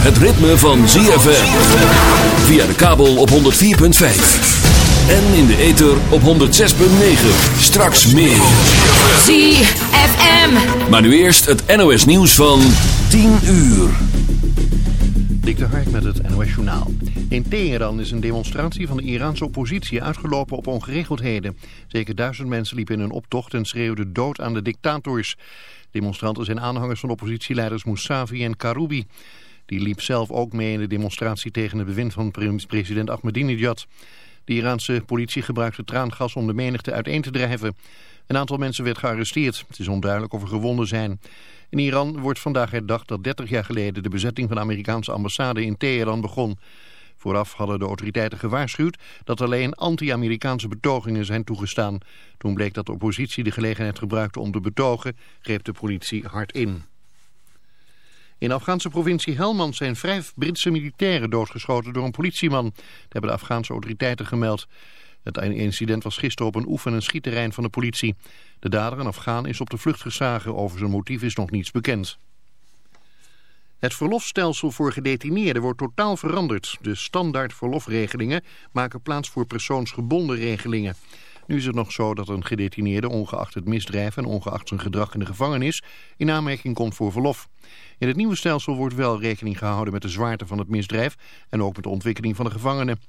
Het ritme van ZFM. Via de kabel op 104.5. En in de ether op 106.9. Straks meer. ZFM. Maar nu eerst het NOS nieuws van 10 uur. Dik de Hark met het NOS Journaal. In Teheran is een demonstratie van de Iraanse oppositie uitgelopen op ongeregeldheden. Zeker duizend mensen liepen in een optocht en schreeuwden dood aan de dictators. Demonstranten zijn aanhangers van oppositieleiders Mousavi en Karoubi. Die liep zelf ook mee in de demonstratie tegen het bewind van president Ahmadinejad. De Iraanse politie gebruikte traangas om de menigte uiteen te drijven. Een aantal mensen werd gearresteerd. Het is onduidelijk of er gewonden zijn. In Iran wordt vandaag herdacht dat 30 jaar geleden de bezetting van de Amerikaanse ambassade in Teheran begon. Vooraf hadden de autoriteiten gewaarschuwd dat alleen anti-Amerikaanse betogingen zijn toegestaan. Toen bleek dat de oppositie de gelegenheid gebruikte om te betogen, greep de politie hard in. In de Afghaanse provincie Helmand zijn vijf Britse militairen doodgeschoten door een politieman. Dat hebben de Afghaanse autoriteiten gemeld. Het incident was gisteren op een oefen- en schietterrein van de politie. De dader, een Afghaan, is op de vlucht geslagen. Over zijn motief is nog niets bekend. Het verlofstelsel voor gedetineerden wordt totaal veranderd. De standaard verlofregelingen maken plaats voor persoonsgebonden regelingen. Nu is het nog zo dat een gedetineerde, ongeacht het misdrijf en ongeacht zijn gedrag in de gevangenis, in aanmerking komt voor verlof. In het nieuwe stelsel wordt wel rekening gehouden met de zwaarte van het misdrijf en ook met de ontwikkeling van de gevangenen.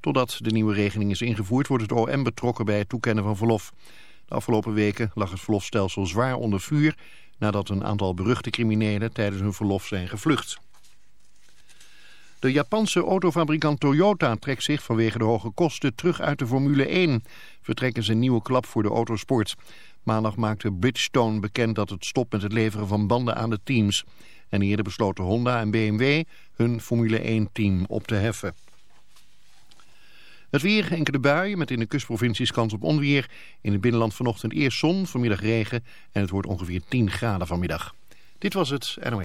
Totdat de nieuwe regeling is ingevoerd wordt het OM betrokken bij het toekennen van verlof. De afgelopen weken lag het verlofstelsel zwaar onder vuur nadat een aantal beruchte criminelen tijdens hun verlof zijn gevlucht. De Japanse autofabrikant Toyota trekt zich vanwege de hoge kosten terug uit de Formule 1. Vertrekken ze een nieuwe klap voor de autosport. Maandag maakte Bridgestone bekend dat het stopt met het leveren van banden aan de teams. En eerder besloten Honda en BMW hun Formule 1 team op te heffen. Het weer, enkele buien met in de kustprovincies kans op onweer. In het binnenland vanochtend eerst zon, vanmiddag regen en het wordt ongeveer 10 graden vanmiddag. Dit was het NOE.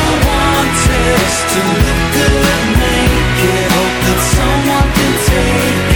is to look good naked. Hope that someone can take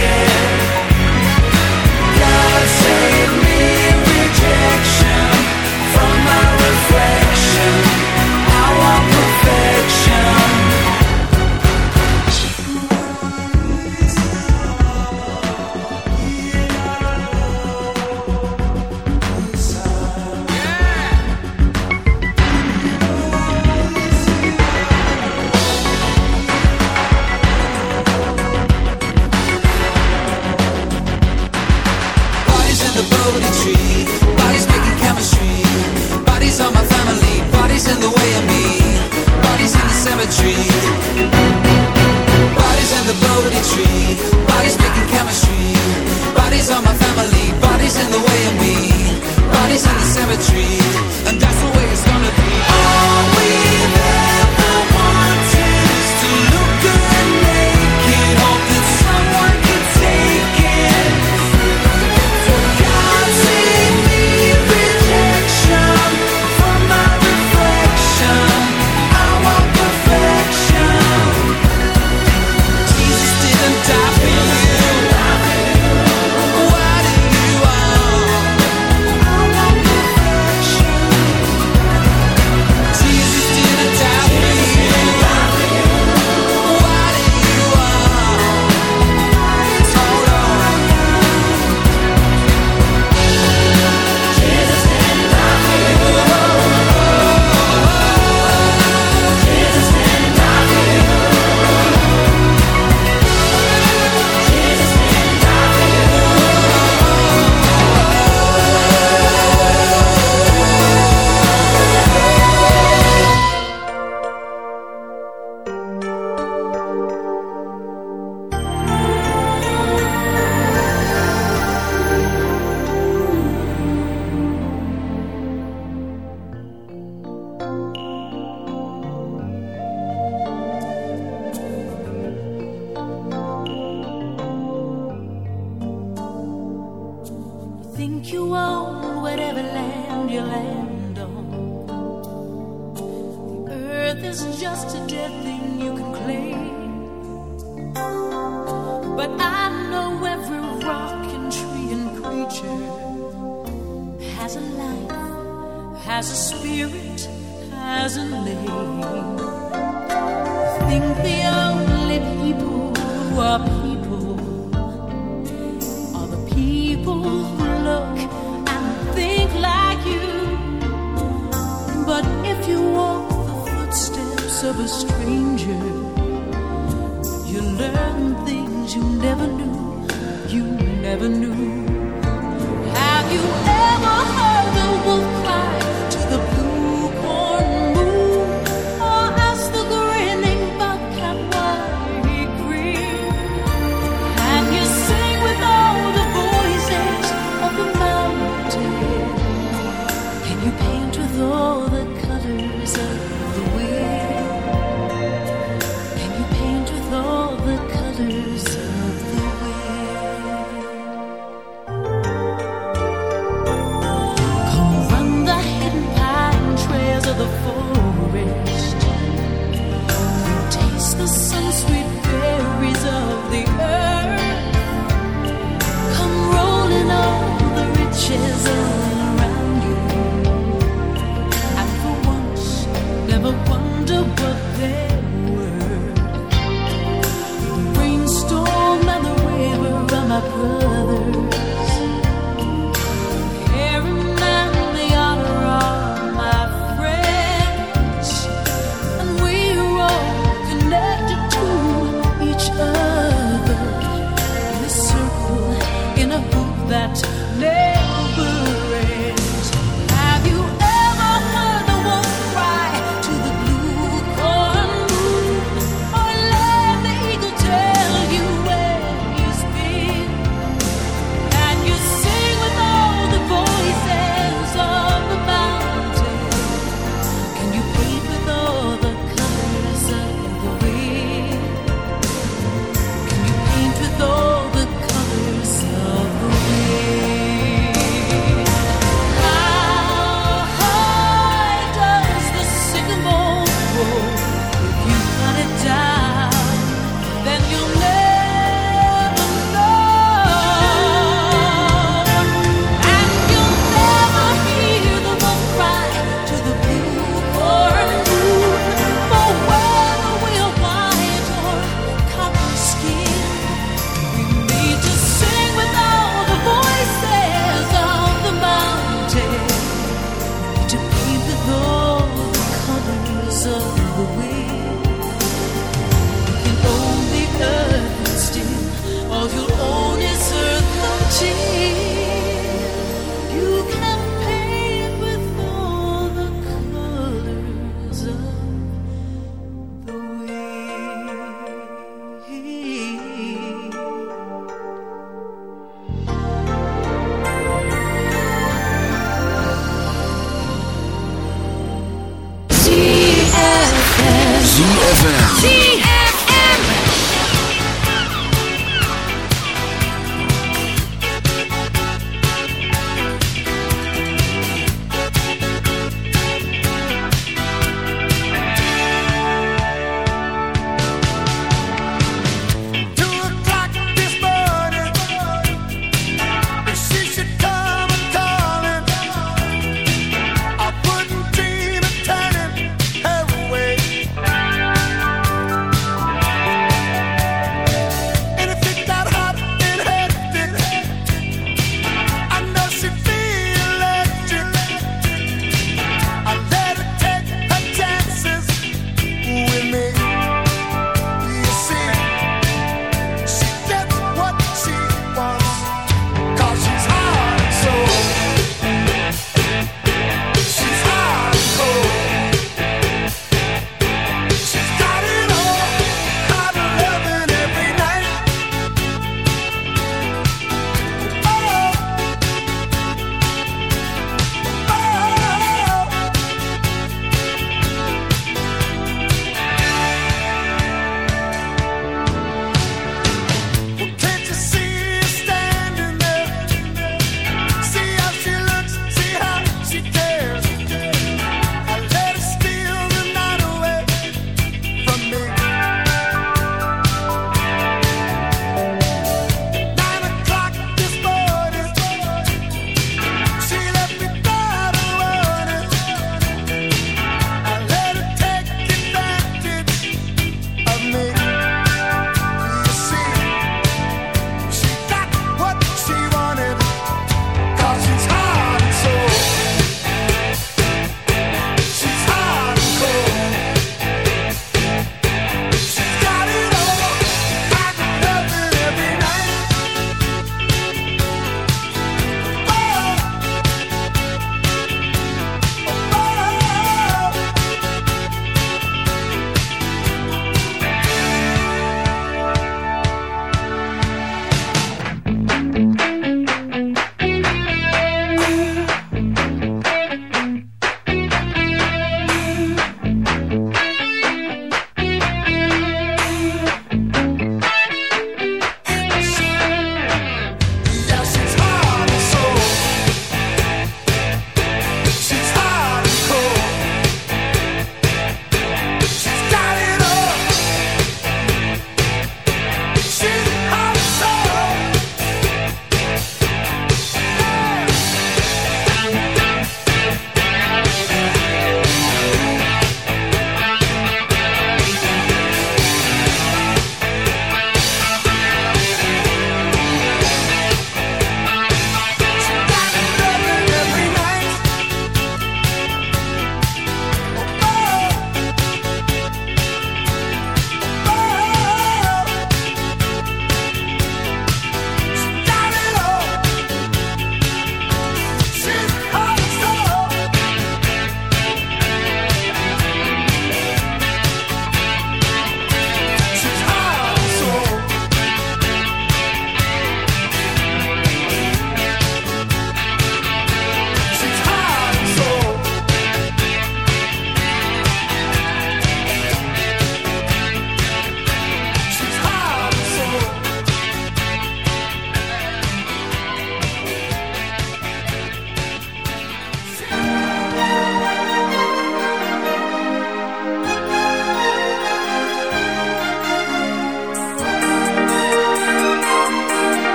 is a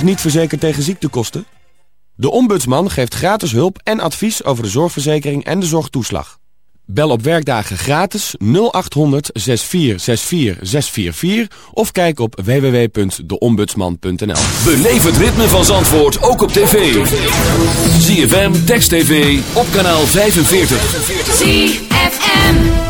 Nog niet verzekerd tegen ziektekosten? De Ombudsman geeft gratis hulp en advies over de zorgverzekering en de zorgtoeslag. Bel op werkdagen gratis 0800 6464 644 of kijk op www.deombudsman.nl. Beleef het ritme van Zandvoort ook op tv. ZFM, Text TV, op kanaal 45. ZFM.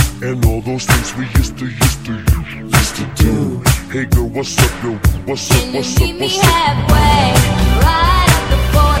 And all those things we used to, used to, used to do. Hey girl, what's up, yo? What's up, Can you what's up, meet me what's up? halfway? Right at the borderline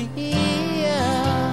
Here.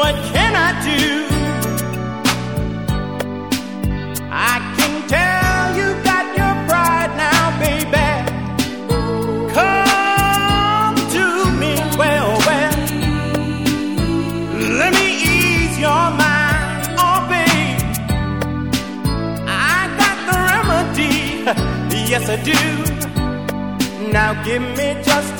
what can I do? I can tell you got your pride now, baby. Come to me, well, well. Let me ease your mind, oh, babe. I got the remedy, yes, I do. Now give me just